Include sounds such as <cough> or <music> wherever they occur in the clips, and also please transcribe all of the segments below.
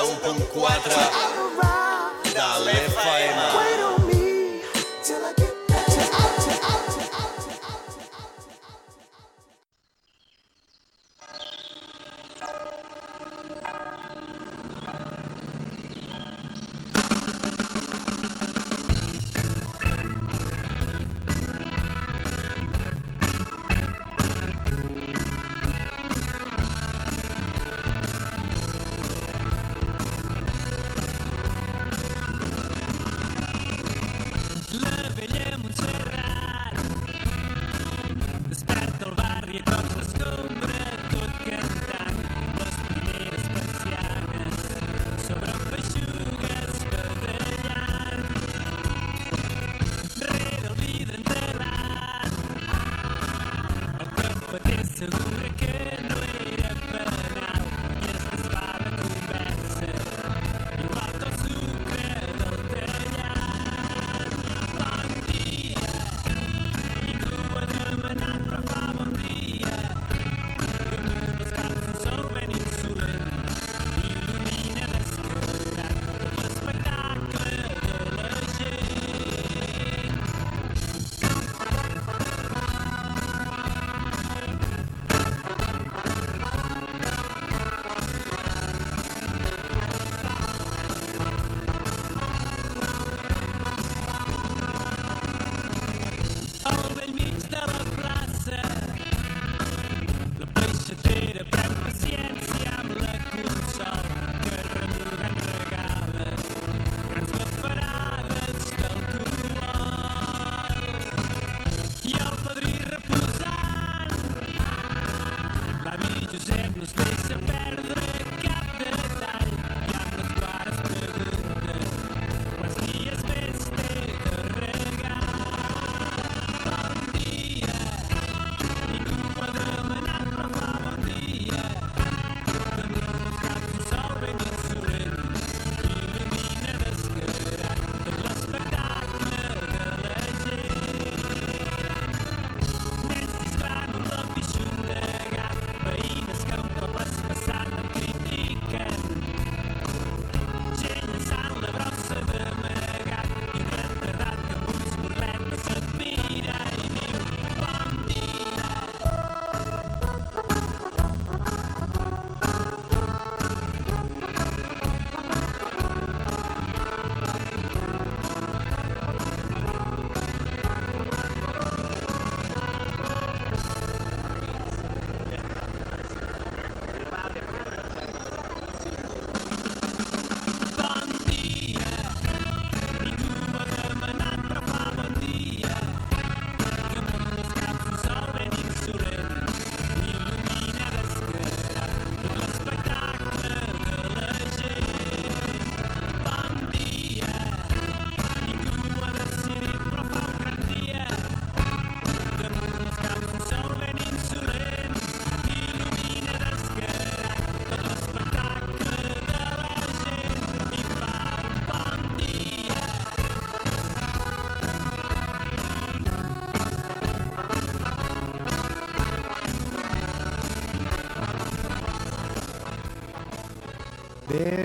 91.4 de l'FM.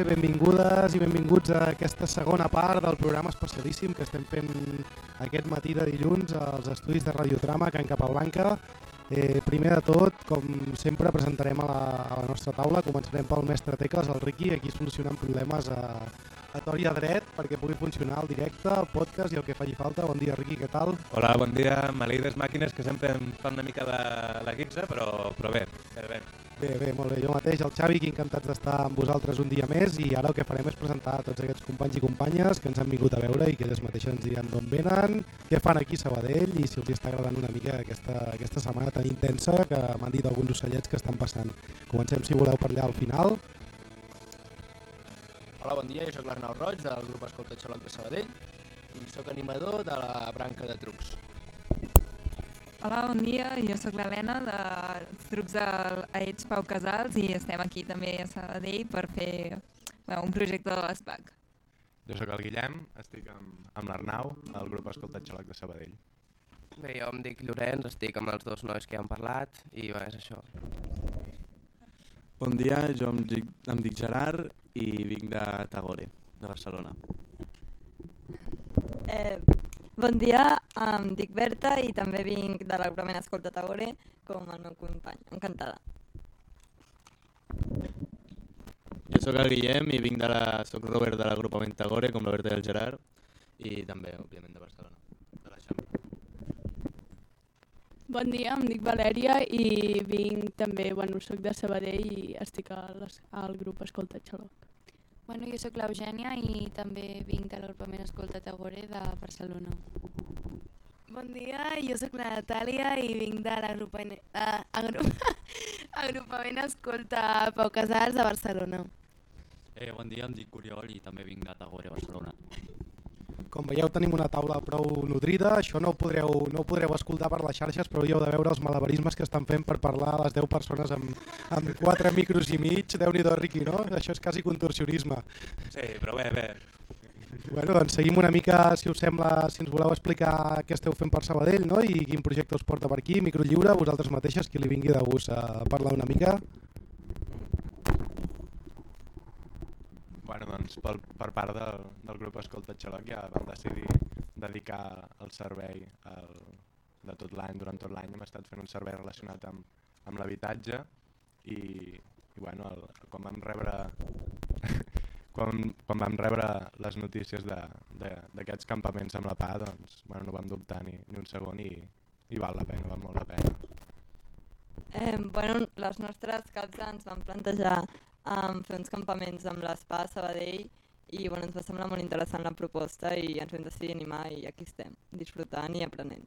Benvingudes i benvinguts a aquesta segona part del programa especialíssim que estem fent aquest matí de dilluns als estudis de Radiotrama Can Capablanca. Eh, primer de tot, com sempre, presentarem a la, a la nostra taula. Començarem pel mestre Tecles, el Riqui, aquí solucionant problemes a, a tor i a dret perquè pugui funcionar el directe, el podcast i el que faci falta. Bon dia, Riqui, què tal? Hola, bon dia. Maleïdes màquines que sempre em fan una mica la, la guitza, però, però bé, bé, bé. Bé, bé, molt bé. Jo mateix, el Xavi, que encantats d'estar amb vosaltres un dia més i ara el que farem és presentar a tots aquests companys i companyes que ens han vingut a veure i que elles mateixes ens diran d'on venen, què fan aquí a Sabadell i si els està agradant una mica aquesta, aquesta setmana tan intensa que m'han dit alguns ocellets que estan passant. Comencem, si voleu, per allà al final. Hola, bon dia, jo soc l'Arnau Roig del grup Escolta Xaloc de Sabadell i sóc animador de la branca de trucs. Hola, bon dia. Jo sóc l'Helena de Trucs a Ets Pau Casals i estem aquí també a Sabadell per fer bueno, un projecte de l'ESPAC. Jo sóc el Guillem, estic amb, amb l'Arnau, al grup Escoltat Xaloc de Sabadell. Bé, jo em dic Llorenç, estic amb els dos nois que han parlat i bé, és això. Bon dia, jo em dic, em dic Gerard i vinc de Tagore, de Barcelona. Eh, bon dia, em dic Berta i també vinc de l'agrupament Escolta Tagore com el meu company. Encantada. Jo sóc el Guillem i vinc de la... soc Robert de l'agrupament Tagore, com la Berta i el Gerard, i també, òbviament, de Barcelona, de l'Eixample. Bon dia, em dic Valèria i vinc també, bueno, soc de Sabadell i estic a les, al grup Escolta Xaloc. Bueno, jo sóc l'Eugènia i també vinc de l'agrupament Escolta Tagore de Barcelona. Bon dia, jo sóc la Natàlia i vinc de l'agrupament uh, <laughs> agrupament Escolta Pau Casals de Barcelona. Eh, bon dia, em dic Oriol i també vinc de Tagore, Barcelona. Com veieu tenim una taula prou nodrida, això no ho podreu, no ho podreu escoltar per les xarxes, però hauríeu de veure els malabarismes que estan fent per parlar a les 10 persones amb, amb 4 micros i mig, déu nhi Riqui, no? Això és quasi contorsionisme. Sí, però bé, bé. Bueno, doncs seguim una mica, si us sembla, si ens voleu explicar què esteu fent per Sabadell no? i quin projecte us porta per aquí, micro lliure, vosaltres mateixes, qui li vingui de gust a parlar una mica. Bueno, doncs per, per part del, del grup Escolta Xaloc ja vam decidir dedicar el servei el, de tot l'any, durant tot l'any hem estat fent un servei relacionat amb, amb l'habitatge i, i bueno, el, quan vam rebre <laughs> quan, quan vam rebre les notícies d'aquests campaments amb la PA doncs bueno, no vam dubtar ni, ni un segon i, i val la pena, val molt la pena. Eh, bueno, les nostres caps ens van plantejar um, fer uns campaments amb l'ESPA Sabadell i bueno, ens va semblar molt interessant la proposta i ens vam decidir animar i aquí estem, disfrutant i aprenent.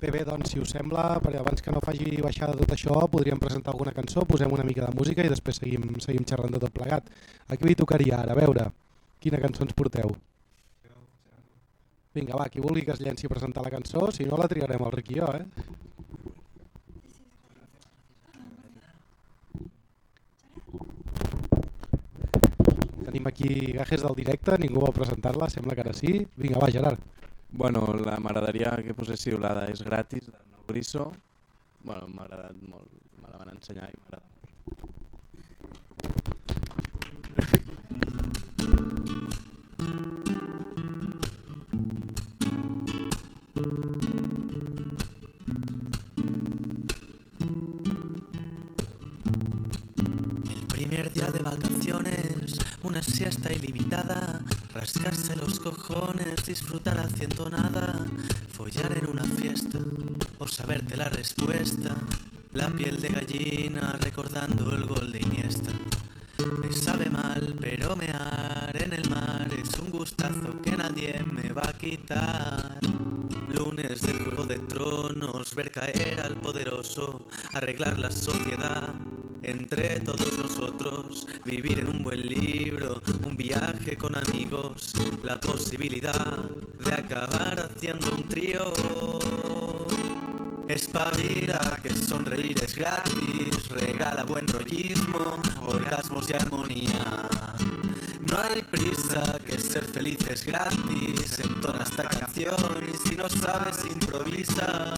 Bé, bé, doncs si us sembla, perquè abans que no faci baixar de tot això, podríem presentar alguna cançó, posem una mica de música i després seguim, seguim xerrant de tot plegat. A qui li tocaria ara? A veure, quina cançó ens porteu? Vinga, va, qui vulgui que es llenci a presentar la cançó, si no la triarem el Riqui jo, eh? Tenim aquí gajes del directe, ningú va presentar-la, sembla que ara sí. Vinga, va, Gerard. Bueno, m'agradaria que poséssiu la de És gratis, del Nou. Bueno, m'ha agradat molt, me la van ensenyar i m'agrada. El primer día de vacaciones, una siesta ilimitada, rascarse los cojones, disfrutar haciendo nada, follar en una fiesta o saberte la respuesta, la piel de gallina recordando el gol de Iniesta. Me sabe mal, pero mear en el mar es un gustazo que nadie me va a quitar. Lunes del Juego de Tronos, ver caer al poderoso, arreglar la sociedad. Entre todos nosotros, vivir en un buen libro, un viaje con amigos, la posibilidad de acabar haciendo un trío. Espabila que sonreír es gratis, regala buen rollismo, orgasmos y armonía. No hay prisa, que ser feliz es gratis, entona esta canción y si no sabes improvisa.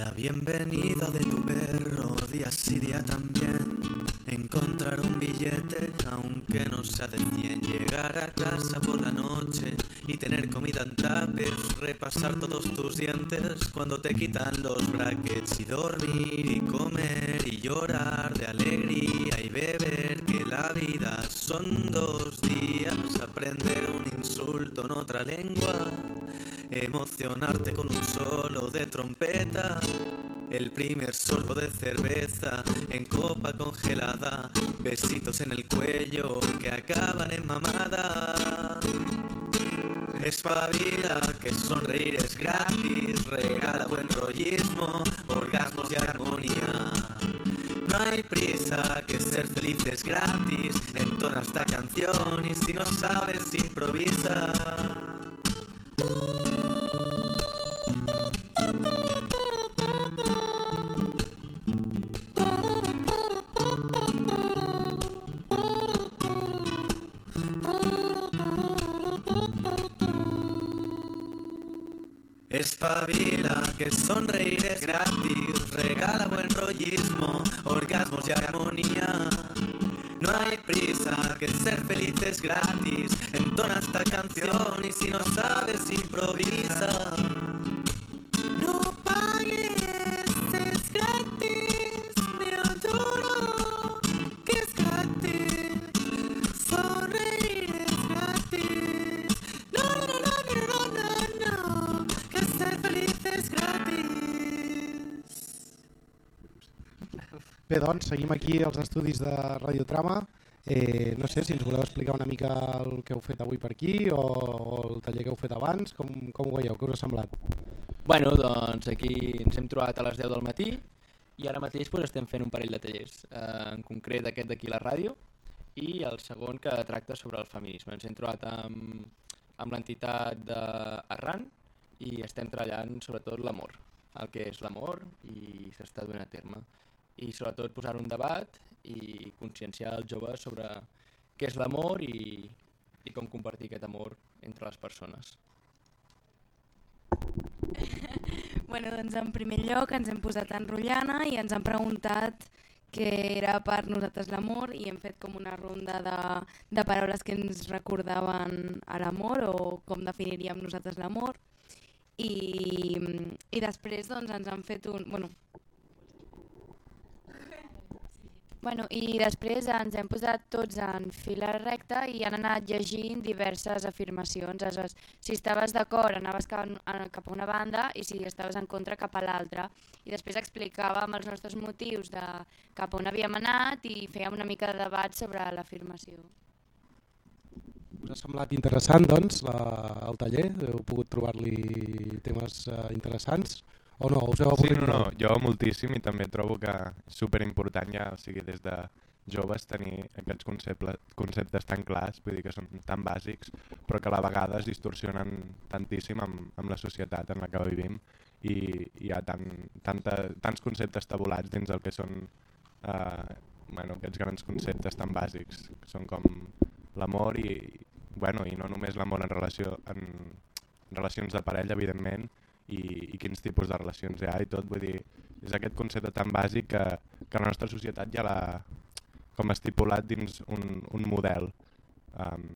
La bienvenida de tu perro, día sí día también. Encontrar un billete, aunque no sea de 100. Llegar a casa por la noche y tener comida en tapes. Repasar todos tus dientes cuando te quitan los brackets. Y dormir y comer y llorar de alegría y beber. Que la vida son dos días. Aprender un insulto en otra lengua. Emocionarte con un solo de trompeta. El primer sorbo de cerveza en copa congelada. Besitos en el cuello que acaban en mamada. Espabila que sonreír es gratis. Regala buen rollismo, orgasmos y armonía. No hay prisa, que ser feliz es gratis. Entona esta canción y si no sabes improvisa. Que sonreír es gratis, regala buen rollismo, orgasmos y armonía. No hay prisa, que ser feliz es gratis, entona esta canción seguim aquí als estudis de Radiotrama. Eh, no sé si ens voleu explicar una mica el que heu fet avui per aquí o, o el taller que heu fet abans, com, com ho veieu, què us ha semblat? Bueno, doncs aquí ens hem trobat a les 10 del matí i ara mateix doncs, estem fent un parell de tallers, eh, en concret aquest d'aquí la ràdio i el segon que tracta sobre el feminisme. Ens hem trobat amb, amb l'entitat d'Arran i estem treballant sobretot l'amor, el que és l'amor i s'està duent a terme. I sobretot posar un debat i conscienciar els joves sobre què és l'amor i, i com compartir aquest amor entre les persones. <laughs> Bueno, doncs en primer lloc ens hem posat en rotllana i ens han preguntat què era per nosaltres l'amor i hem fet com una ronda de, de paraules que ens recordaven a l'amor o com definiríem nosaltres l'amor i, i després doncs, ens han fet un... Bueno, Bueno, I després ens hem posat tots en fila recta i han anat llegint diverses afirmacions. Aleshores, si estaves d'acord anaves cap, a- una banda i si estaves en contra cap a l'altra. I després explicàvem els nostres motius de cap a on havíem anat i fèiem una mica de debat sobre l'afirmació. Us ha semblat interessant, doncs, la, el taller? Heu pogut trobar-li temes eh, interessants? O no? Us heu Sí, no, no, jo moltíssim i també trobo que és superimportant ja, o sigui, des de joves tenir aquests conceptes, conceptes tan clars, vull dir que són tan bàsics, però que a la vegada es distorsionen tantíssim amb, amb la societat en la que vivim i hi ha tan, tanta, tants conceptes tabulats dins el que són eh, bueno, aquests grans conceptes tan bàsics, que són com l'amor i, bueno, i no només l'amor en, relació, en relacions de parella, evidentment, i, i quins tipus de relacions hi ha i tot, vull dir, és aquest concepte tan bàsic que, que la nostra societat ja l'ha com estipulat dins un, un model. Um,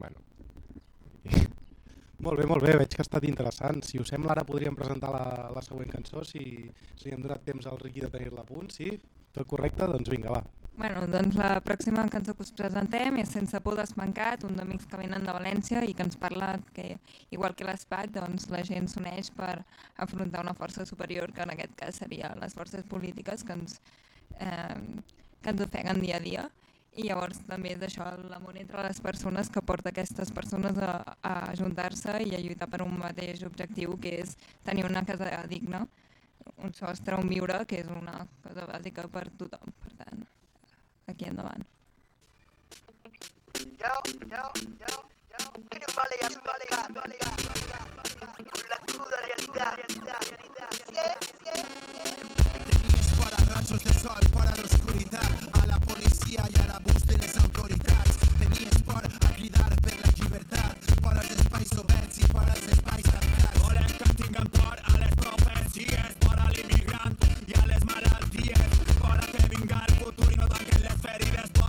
bueno. Molt bé, molt bé, veig que ha estat interessant. Si us sembla, ara podríem presentar la, la següent cançó, si, si hem donat temps al Riqui de tenir-la a punt, sí? Tot correcte? Doncs vinga, va. Bueno, doncs la pròxima cançó que us presentem és Sense por desmancat, un d'amics que venen de València i que ens parla que, igual que l'ESPAC, doncs la gent s'uneix per afrontar una força superior, que en aquest cas seria les forces polítiques que ens, eh, que ens ofeguen dia a dia. I llavors també és això, l'amor entre les persones que porta aquestes persones a, a ajuntar-se i a lluitar per un mateix objectiu, que és tenir una casa digna, un sostre on viure, que és una cosa bàsica per tothom. Per tant, aquí la. Tenías para rayos de sol, para la a la policía i a l'abús de les autoritats. Tenies por per la per i per a les profecies, por a l'immigrant tanquen les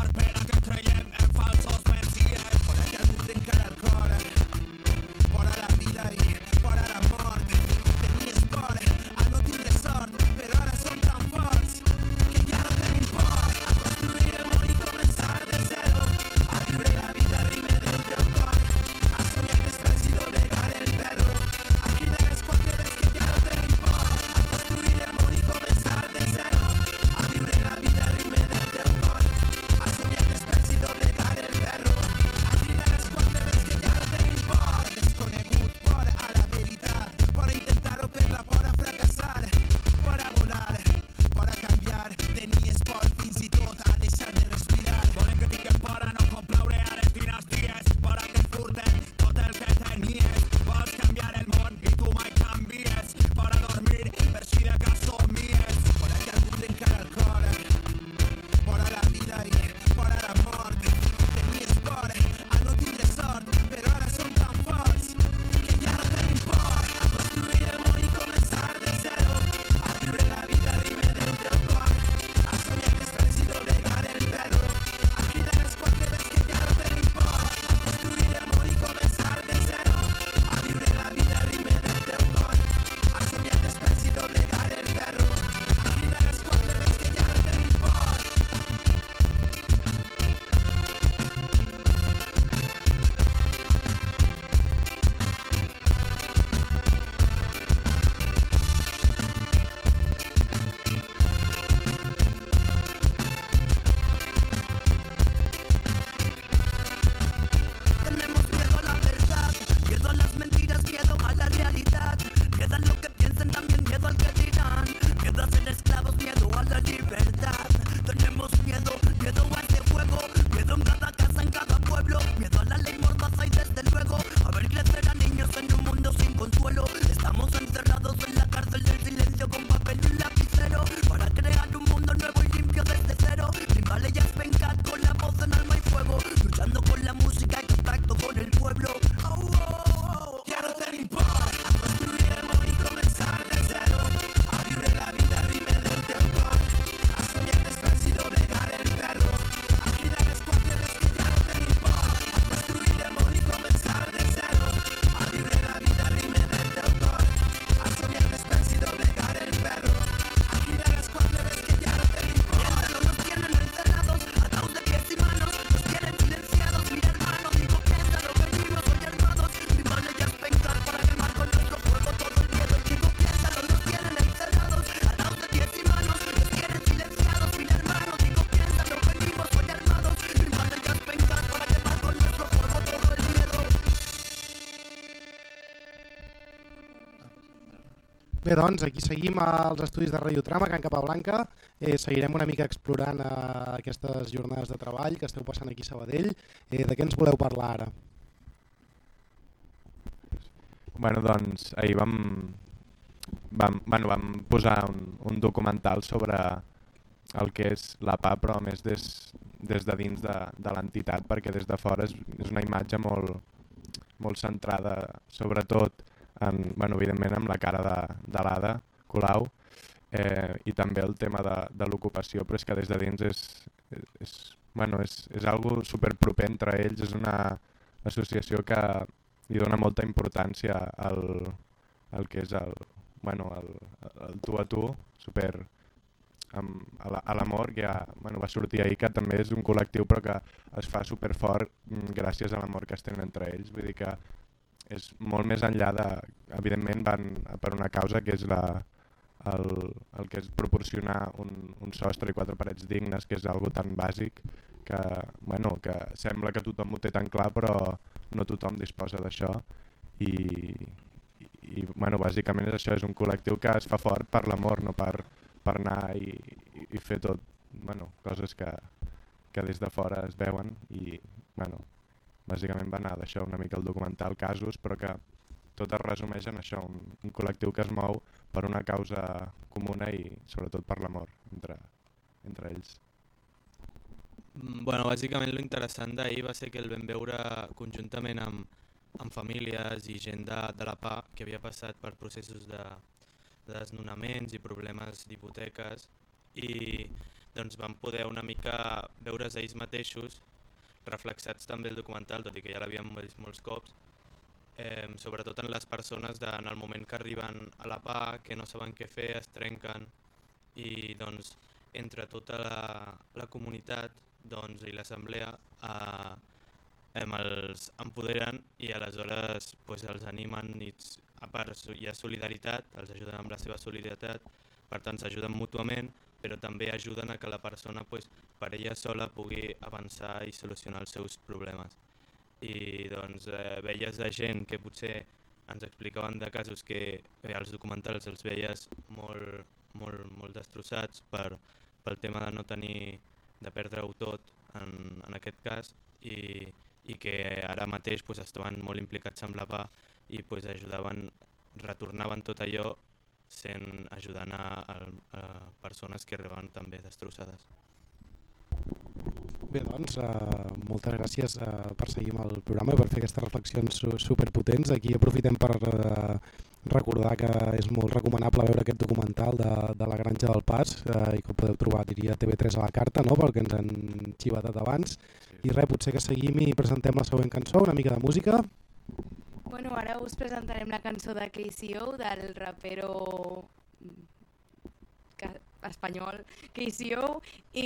Bé, doncs, aquí seguim als estudis de Radiotrama, Can Capablanca. Eh, seguirem una mica explorant eh, aquestes jornades de treball que esteu passant aquí a Sabadell. Eh, de què ens voleu parlar ara? Bueno, doncs ahir vam, vam, bueno, vam posar un, un documental sobre el que és la PA, però més des, des de dins de, de l'entitat, perquè des de fora és, és una imatge molt, molt centrada, sobretot, en, bueno, evidentment, amb la cara de, de l'Ada Colau, eh, i també el tema de, de l'ocupació, però és que des de dins és, és, bueno, és, és algo superproper entre ells, és una associació que li dona molta importància al, al que és el, bueno, el, el tu a tu, super amb, a la- a l'amor, que ja, bueno, va sortir ahir, que també és un col·lectiu però que es fa superfort mm, gràcies a l'amor que es tenen entre ells, vull dir que és molt més enllà de, evidentment van per una causa que és la, el, el que és proporcionar un, un sostre i quatre parets dignes, que és algo tan bàsic que, bueno, que sembla que tothom ho té tan clar però no tothom disposa d'això. I, i, bueno, bàsicament és això, és un col·lectiu que es fa fort per l'amor, no per, per anar i, i fer tot, bueno, coses que, que des de fora es veuen i bueno, bàsicament va anar d'això una mica el documental, casos, però que tot es resumeix en això, un, un col·lectiu que es mou per una causa comuna i sobretot per l'amor entre, entre ells. Mm, Bueno, bàsicament l'interessant d'ahir va ser que el vam veure conjuntament amb, amb famílies i gent de, de la PA que havia passat per processos de, de desnonaments i problemes d'hipoteques i doncs van poder una mica veure's ells mateixos reflexats també el documental, tot i que ja l'havíem vist molts cops, eh, sobretot en les persones de, en el moment que arriben a la PA, que no saben què fer, es trenquen i doncs entre tota la, la comunitat doncs, i l'assemblea eh, em els empoderen i aleshores pues, els animen i a part hi ha solidaritat, els ajuden amb la seva solidaritat, per tant s'ajuden mútuament, però també ajuden a que la persona pues, per ella sola pugui avançar i solucionar els seus problemes. I doncs eh, veies de gent que potser ens explicaven de casos que eh, als documentals els veies molt, molt, molt destrossats per, pel tema de no tenir, de perdre-ho tot en, en aquest cas i, i que ara mateix pues, estaven molt implicats amb la PA i pues, ajudaven, retornaven tot allò sent, ajudant a, a, a persones que arribaven també destrossades. Bé, doncs, uh, moltes gràcies uh, per seguir amb el programa i per fer aquestes reflexions su superpotents. Aquí aprofitem per uh, recordar que és molt recomanable veure aquest documental de, de la Granja del Pas uh, i que el podeu trobar, diria, a TV3 a la carta, no? perquè ens han xivatat abans. I res, potser que seguim i presentem la següent cançó, una mica de música. Bueno, ara us presentarem la cançó de KCO, del rapero ca- espanyol KCO, i,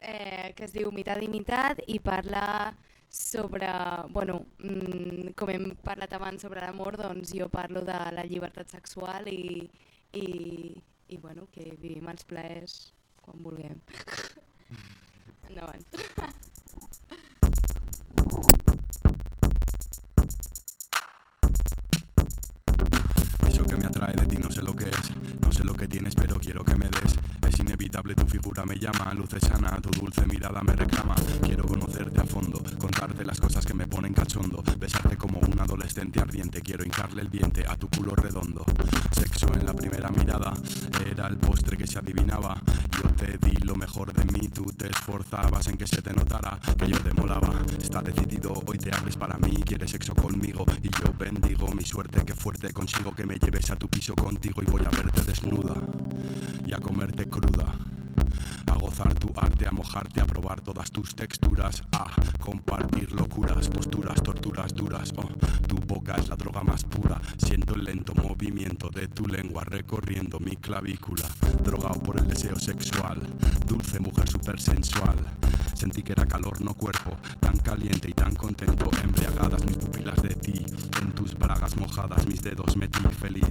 eh, que es diu Mitat i Mitat, i parla sobre, bueno, mm, com hem parlat abans sobre l'amor, doncs jo parlo de la llibertat sexual i, i, i bueno, que vivim els plaers quan vulguem. <laughs> Endavant. <laughs> me llama, luces sana, tu dulce mirada me reclama. Quiero conocerte a fondo, Contarte las cosas que me ponen cachondo. Besarte como un adolescente ardiente. Quiero hincarle el diente a tu culo redondo. Sexo en la primera mirada. Era el postre que se adivinaba. Yo te di lo mejor de mí. Tú te esforzabas en que se te notara que yo te molaba. Está decidido, hoy te hables para mí. Quieres sexo conmigo y yo bendigo mi suerte. Que fuerte consigo que me lleves a tu piso contigo y voy a verte desnuda y a comerte cruda. Tu arte, a mojarte, a probar todas tus texturas, a compartir locuras, posturas, torturas duras. Oh, tu boca es la droga más pura. Siento el lento movimiento de tu lengua recorriendo mi clavícula. Drogado por el deseo sexual, dulce mujer super sensual. Sentí que era calor, no cuerpo, tan caliente y tan contento. Embriagadas mis pupilas de ti, en tus bragas mojadas mis dedos metí feliz.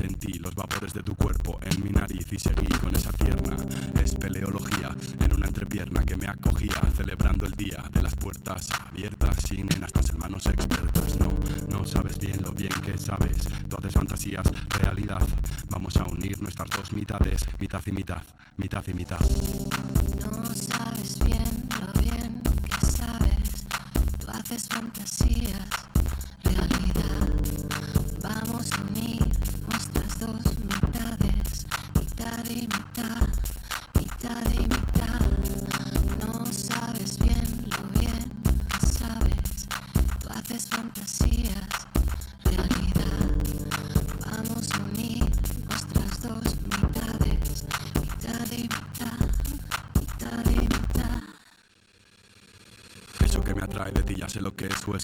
Sentí los vapores de tu cuerpo en mi nariz y seguí con esa tierna espeleología en una entrepierna que me acogía, celebrando el día de las puertas abiertas sin en estas hermanos expertas. No, no sabes bien lo bien que sabes. Tú haces fantasías, realidad. Vamos a unir nuestras dos mitades, mitad y mitad, mitad y mitad. No sabes bien lo bien que sabes. Tú haces fantasías,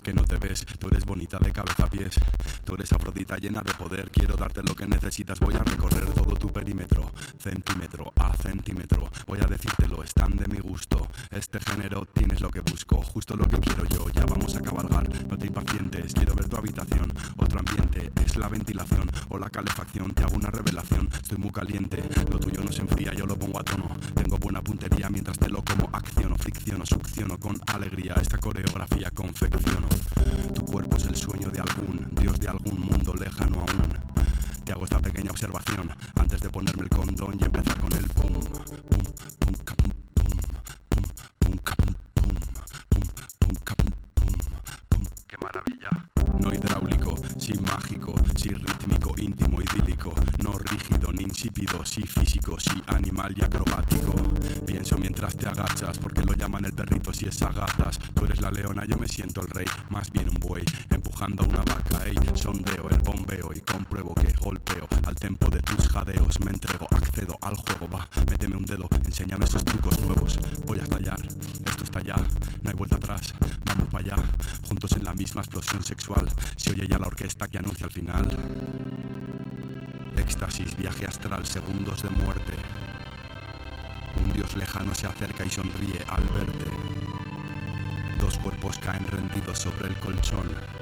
que no te ves. Tú eres bonita de cabeza a pies. Tú eres afrodita llena de poder. Quiero darte lo que necesitas. Voy a recorrer todo tu perímetro, centímetro a centímetro. Voy a decírtelo, están de mi gusto. Este género tienes lo que busco, justo lo que quiero yo. Ya vamos a cabalgar, no te impacientes. Quiero ver tu habitación, otro ambiente. Es la ventilación o la calefacción. Te hago una revelación, estoy muy caliente. Méteme un dedo, enséñame esos trucos nuevos. Voy a estallar, esto está ya, no hay vuelta atrás, vamos para allá, juntos en la misma explosión sexual. Se oye ya la orquesta que anuncia el final. Éxtasis, viaje astral, segundos de muerte. Un dios lejano se acerca y sonríe al verte. Dos cuerpos caen rendidos sobre el colchón.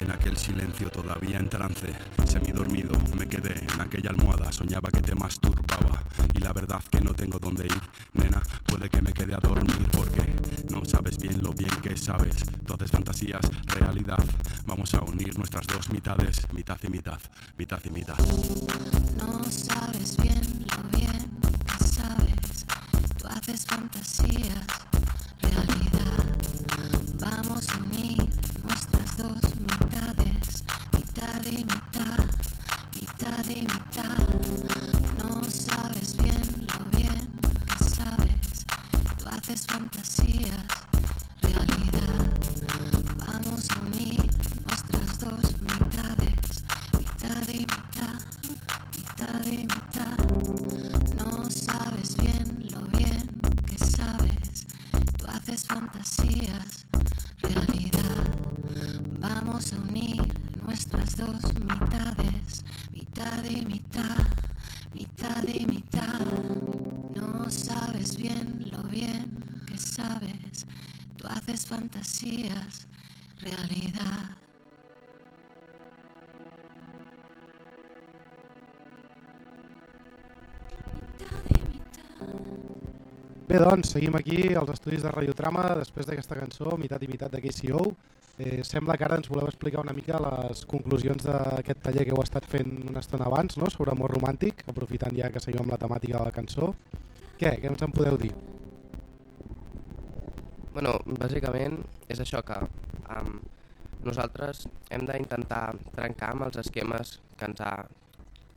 En aquel silencio todavía en trance, semidormido, me quedé en aquella almohada, soñaba que te masturbaba. Y la verdad que no tengo dónde ir, nena, puede que me quede a dormir porque no sabes bien lo bien que sabes. Haces fantasías, realidad. Vamos a unir nuestras dos mitades, mitad y mitad, mitad y mitad. No sabes bien lo bien que sabes. Tú haces fantasías, Same. Fantasías, realidad. Bé, doncs, seguim aquí als estudis de Radiotrama després d'aquesta cançó, Mitat i Mitat de KCO. Eh, sembla que ara ens voleu explicar una mica les conclusions d'aquest taller que heu estat fent una estona abans, no?, sobre amor romàntic, aprofitant ja que seguim amb la temàtica de la cançó. Què? Què ens en podeu dir? Bueno, bàsicament és això que um, nosaltres hem d'intentar trencar amb els esquemes que ens ha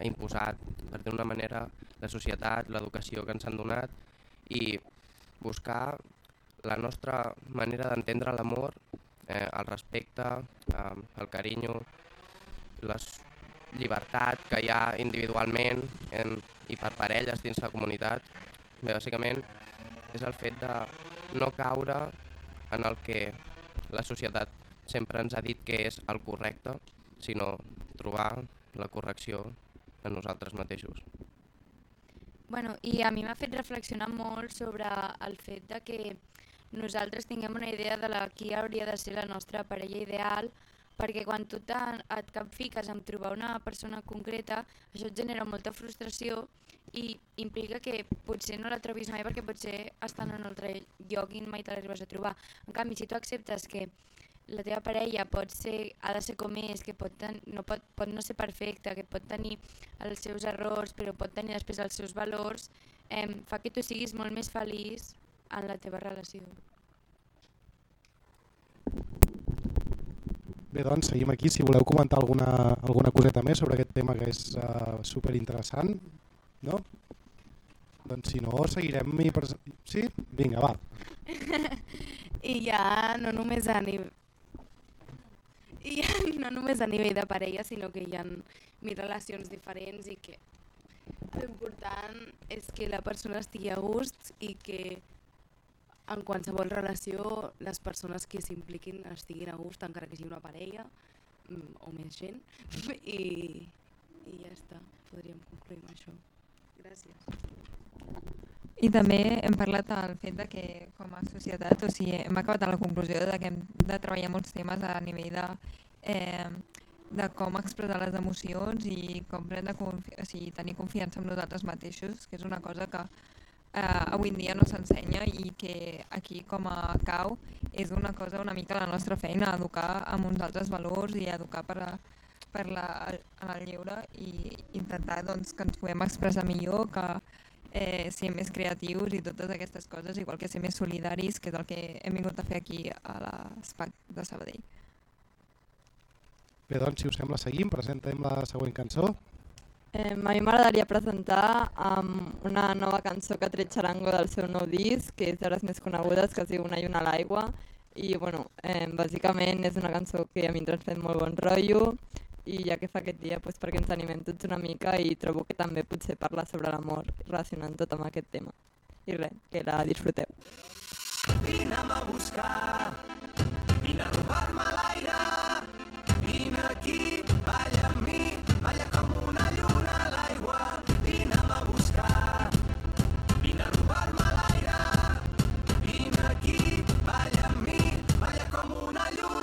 imposat, per dir-ho manera, la societat, l'educació que ens han donat i buscar la nostra manera d'entendre l'amor, eh, el respecte, eh, el carinyo, la llibertat que hi ha individualment en, i per parelles dins la comunitat. Bé, bàsicament és el fet de no caure en el que la societat sempre ens ha dit que és el correcte, sinó trobar la correcció en nosaltres mateixos. Bueno, i a mi m'ha fet reflexionar molt sobre el fet de que nosaltres tinguem una idea de la qui hauria de ser la nostra parella ideal, perquè quan tu et capfiques en trobar una persona concreta, això et genera molta frustració i implica que potser no la trobis mai perquè potser està en un altre lloc i mai te l'arribes a trobar. En canvi, si tu acceptes que la teva parella pot ser, ha de ser com és, que pot, ten, no pot, pot no ser perfecta, que pot tenir els seus errors, però pot tenir després els seus valors, eh, fa que tu siguis molt més feliç en la teva relació. Bé, doncs seguim aquí. Si voleu comentar alguna, alguna coseta més sobre aquest tema que és uh, superinteressant, no? Doncs si no, seguirem i... Pres... Sí? Vinga, va. <laughs> I ja no només a nivell... I ja no només a nivell de parella, sinó que hi ha mil relacions diferents i que l'important és que la persona estigui a gust i que en qualsevol relació les persones que s'impliquin estiguin a gust, encara que sigui una parella mm, o més gent, <laughs> i, i ja està, podríem concluir amb això. Gràcies. I també hem parlat del fet de que com a societat, o sigui, hem acabat a la conclusió de que hem de treballar molts temes a nivell de, eh, de com expressar les emocions i com prendre o sigui, tenir confiança en nosaltres mateixos, que és una cosa que eh, avui en dia no s'ensenya i que aquí com a CAU és una cosa una mica la nostra feina, educar amb uns altres valors i educar per, a, per la, en el lleure i intentar doncs, que ens puguem expressar millor, que eh, ser més creatius i totes aquestes coses, igual que ser més solidaris, que és el que hem vingut a fer aquí a l'ESPAC de Sabadell. Bé, doncs, si us sembla, seguim. Presentem la següent cançó. Eh, a mi m'agradaria presentar um, una nova cançó que ha tret Charango del seu nou disc, que és de les més conegudes, que es diu Una lluna a l'aigua, i bueno, eh, bàsicament és una cançó que a mi em transmet molt bon rotllo, i ja que fa aquest dia pues, perquè ens animem tots una mica i trobo que també potser parla sobre l'amor relacionant tot amb aquest tema. I res, que la disfruteu. Vine'm a buscar, vine a robar-me l'aire, vine aquí, com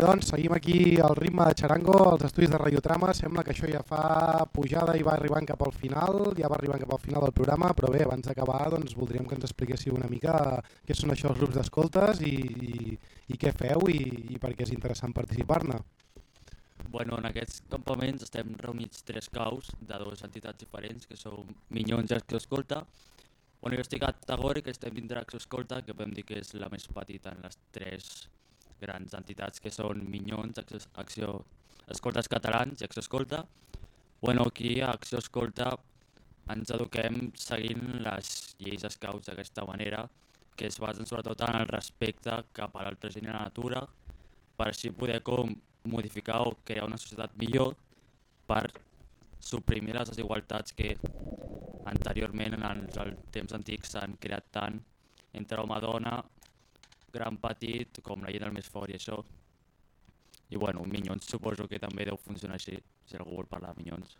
doncs, seguim aquí al ritme de xarango, als estudis de Radiotrama. Sembla que això ja fa pujada i va arribant cap al final, ja va arribant cap al final del programa, però bé, abans d'acabar doncs, voldríem que ens expliquéssiu una mica què són això els grups d'escoltes i, i, i què feu i, i per què és interessant participar-ne. Bueno, en aquests campaments estem reunits tres caus de dues entitats diferents, que són Minyons i Acció Escolta. Bueno, jo estic a Tagore, que estem dintre Acció Escolta, que podem dir que és la més petita en les tres grans entitats que són Minyons, Acció, Acció Escoltes Catalans i Acció Escolta. Bueno, aquí a Acció Escolta ens eduquem seguint les lleis escauts d'aquesta manera, que es basen sobretot en el respecte cap a l'altra gent i la natura, per així poder com modificar o crear una societat millor per suprimir les desigualtats que anteriorment en els, temps antics s'han creat tant entre home i dona, gran petit, com la llei del més fort i això. I bueno, Minyons suposo que també deu funcionar així, si algú vol parlar de Minyons.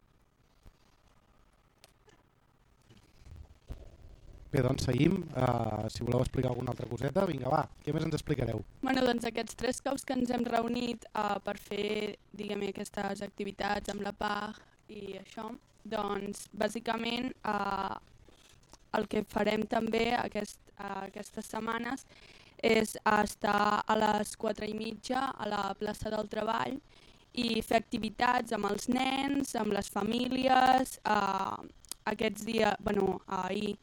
Bé, doncs seguim. Uh, si voleu explicar alguna altra coseta, vinga, va, què més ens explicareu? Bueno, doncs aquests tres caus que ens hem reunit uh, per fer, diguem aquestes activitats amb la PAG i això, doncs bàsicament uh, el que farem també aquest, uh, aquestes setmanes és estar a les 4 i mitja a la plaça del Treball i fer activitats amb els nens, amb les famílies. Uh, aquests dies, bueno, ahir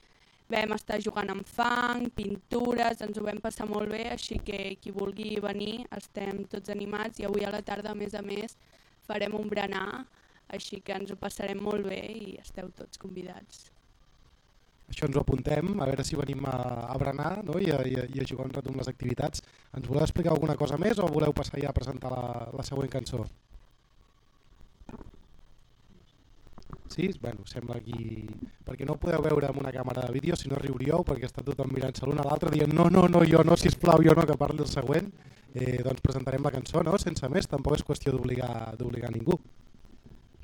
vam estar jugant amb fang, pintures, ens ho vam passar molt bé, així que qui vulgui venir estem tots animats i avui a la tarda, a més a més, farem un berenar, així que ens ho passarem molt bé i esteu tots convidats. Això ens ho apuntem, a veure si venim a, a berenar no? I, a, i, a, i a jugar un rato amb les activitats. Ens voleu explicar alguna cosa més o voleu passar ja a presentar la, la següent cançó? Sí? Bueno, sembla aquí... Perquè no podeu veure amb una càmera de vídeo, si no riuríeu, perquè està tothom mirant-se l'un a l'altre dient no, no, no, jo no, sisplau, jo no, que parli el següent. Eh, doncs presentarem la cançó, no? Sense més, tampoc és qüestió d'obligar ningú.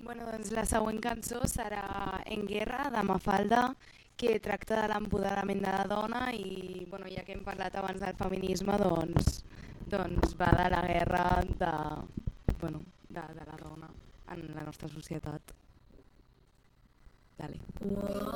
Bueno, doncs la següent cançó serà En guerra, de Mafalda, que tracta de l'empoderament de la dona i bueno, ja que hem parlat abans del feminisme, doncs, doncs va de la guerra de, bueno, de, de la dona en la nostra societat. Dale. Diga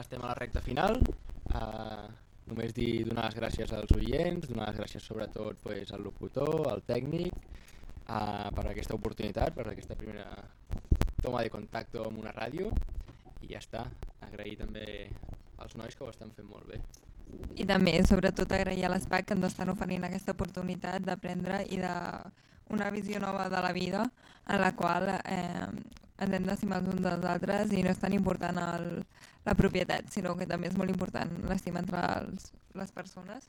estem a la recta final. Uh, només dir donar les gràcies als oients, donar les gràcies sobretot pues, al locutor, al tècnic, uh, per aquesta oportunitat, per aquesta primera toma de contacte amb una ràdio i ja està. Agrair també als nois que ho estan fent molt bé. I també, sobretot, agrair a l'ESPAC que ens estan oferint aquesta oportunitat d'aprendre i de una visió nova de la vida en la qual eh, ens hem d'estimar els uns dels altres i no és tan important el, la propietat, sinó que també és molt important l'estima entre els, les persones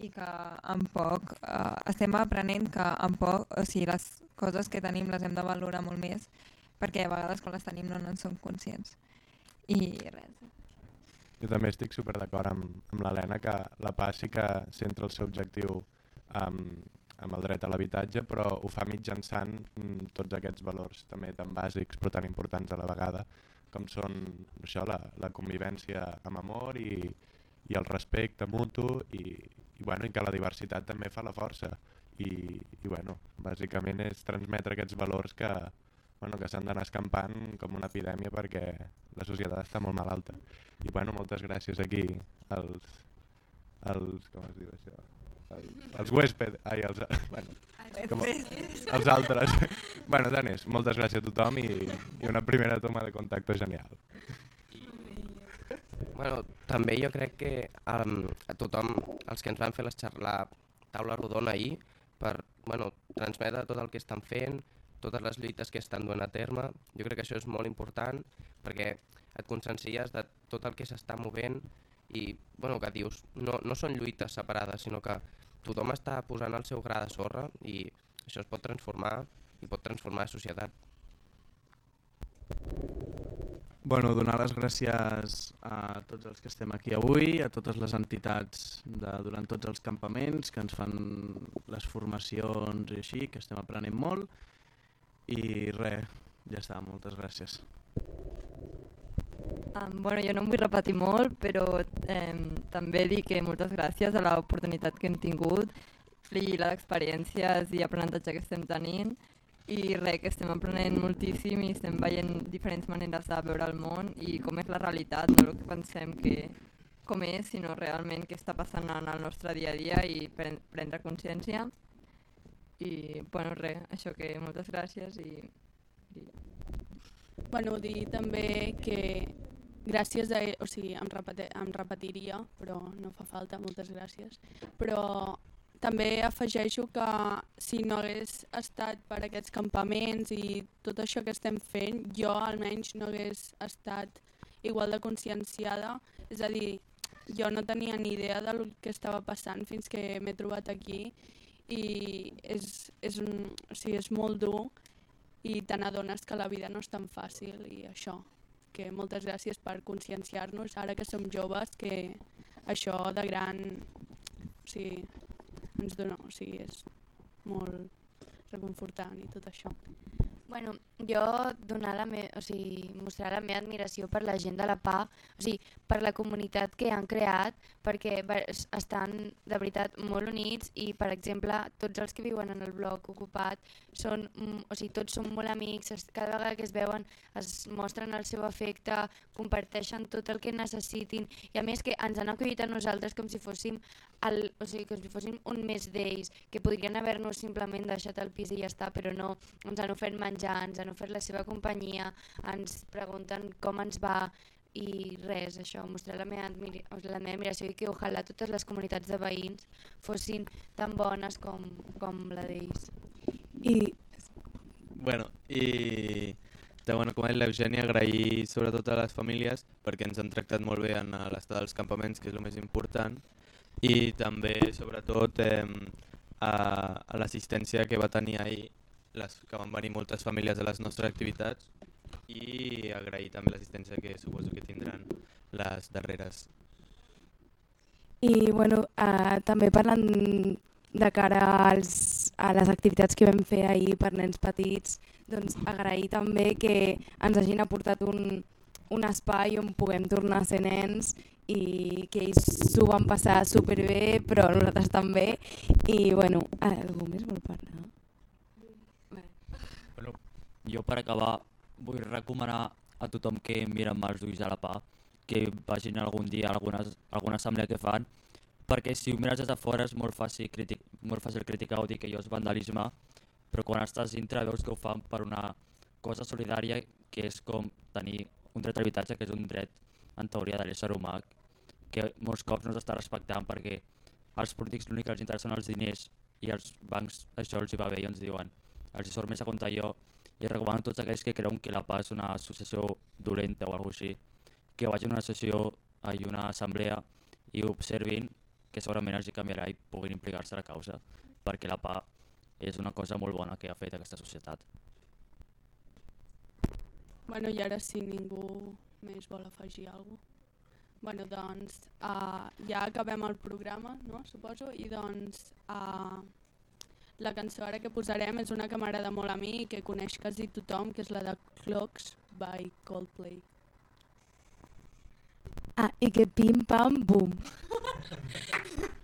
i que en poc eh, estem aprenent que en poc, o sigui, les coses que tenim les hem de valorar molt més perquè a vegades quan les tenim no en som conscients. I res. Jo també estic super d'acord amb, amb l'Helena que la PA sí que centra el seu objectiu amb, amb el dret a l'habitatge, però ho fa mitjançant mm, tots aquests valors també tan bàsics però tan importants a la vegada, com són això, la, la convivència amb amor i, i el respecte mutu i, i, bueno, i que la diversitat també fa la força. I, i bueno, bàsicament és transmetre aquests valors que, bueno, que s'han d'anar escampant com una epidèmia perquè la societat està molt malalta. I bueno, moltes gràcies aquí als, als com es diu això? Els, huésped, ai, els, bueno, com, els altres. bueno, tant és, moltes gràcies a tothom i, i una primera toma de contacte genial. Bueno, també jo crec que um, a tothom, els que ens van fer les xar la taula rodona ahir, per bueno, transmetre tot el que estan fent, totes les lluites que estan duent a terme, jo crec que això és molt important perquè et consciencies de tot el que s'està movent i bueno, que dius, no, no són lluites separades, sinó que tothom està posant el seu gra de sorra i això es pot transformar i pot transformar la societat. Bueno, donar les gràcies a tots els que estem aquí avui, a totes les entitats de, durant tots els campaments que ens fan les formacions i així, que estem aprenent molt. I res, ja està, moltes gràcies. Um, bueno, jo no em vull repetir molt, però eh, també dir que moltes gràcies a l'oportunitat que hem tingut i les experiències i aprenentatge que estem tenint i res, que estem aprenent moltíssim i estem veient diferents maneres de veure el món i com és la realitat, no el que pensem que com és, sinó realment què està passant en el nostre dia a dia i pren prendre consciència. I, bueno, res, això que moltes gràcies i... i... Bueno, dir també que gràcies a... O sigui, em, repete, em repetiria, però no fa falta, moltes gràcies. Però també afegeixo que si no hagués estat per aquests campaments i tot això que estem fent, jo almenys no hagués estat igual de conscienciada. És a dir, jo no tenia ni idea del que estava passant fins que m'he trobat aquí i és, és, un, o sigui, és molt dur i te n'adones que la vida no és tan fàcil i això, que moltes gràcies per conscienciar-nos ara que som joves que això de gran o sigui, ens dona, o sigui, és molt reconfortant i tot això. Bueno, jo donar la me o sigui, mostrar la meva admiració per la gent de la PA, o sigui, per la comunitat que han creat, perquè estan de veritat molt units i, per exemple, tots els que viuen en el bloc ocupat són, o sigui, tots són molt amics, cada vegada que es veuen es mostren el seu afecte, comparteixen tot el que necessitin i a més que ens han acollit a nosaltres com si fóssim el, o sigui, com si fóssim un més d'ells, que podrien haver-nos simplement deixat el pis i ja està, però no, ens han ofert menjar, ens han ofert la seva companyia, ens pregunten com ens va i res, això, mostrar la meva, la meva admiració i que ojalà totes les comunitats de veïns fossin tan bones com, com la d'ells. I Bueno, i de, bueno, com ha dit l'Eugènia, agrair sobretot a les famílies perquè ens han tractat molt bé en l'estat dels campaments, que és el més important, i també, sobretot, eh, a, a l'assistència que va tenir ahir, les, que van venir moltes famílies a les nostres activitats, i agrair també l'assistència que suposo que tindran les darreres. I bueno, eh, també parlant de cara als, a les activitats que vam fer ahir per nens petits, doncs agrair també que ens hagin aportat un, un espai on puguem tornar a ser nens i que ells s'ho van passar superbé, però nosaltres també. I bueno, algú més vol parlar? Bueno, jo per acabar vull recomanar a tothom que mira amb els ulls a la PA que vagin algun dia a alguna, alguna assemblea que fan perquè si ho mires des de fora és molt fàcil, critic, molt fàcil criticar o dir que allò és vandalisme però quan estàs dintre veus que ho fan per una cosa solidària que és com tenir un dret a l'habitatge que és un dret en teoria de l'ésser humà que molts cops no s'està respectant perquè als polítics l'únic que els interessen els diners i als bancs això els hi va bé i ens diuen els hi surt més a compte jo i recomano a tots aquells que creuen que la PA és una associació dolenta o alguna així que vagin a una sessió a una assemblea i observin que segurament els hi canviarà i puguin implicar-se a la causa perquè la PA és una cosa molt bona que ha fet aquesta societat. Bueno, i ara si ningú més vol afegir alguna cosa. Bueno, doncs uh, ja acabem el programa, no? suposo, i doncs uh, la cançó ara que posarem és una que m'agrada molt a mi i que coneix quasi tothom, que és la de Clocks by Coldplay. Ah, i que pim pam bum. <laughs>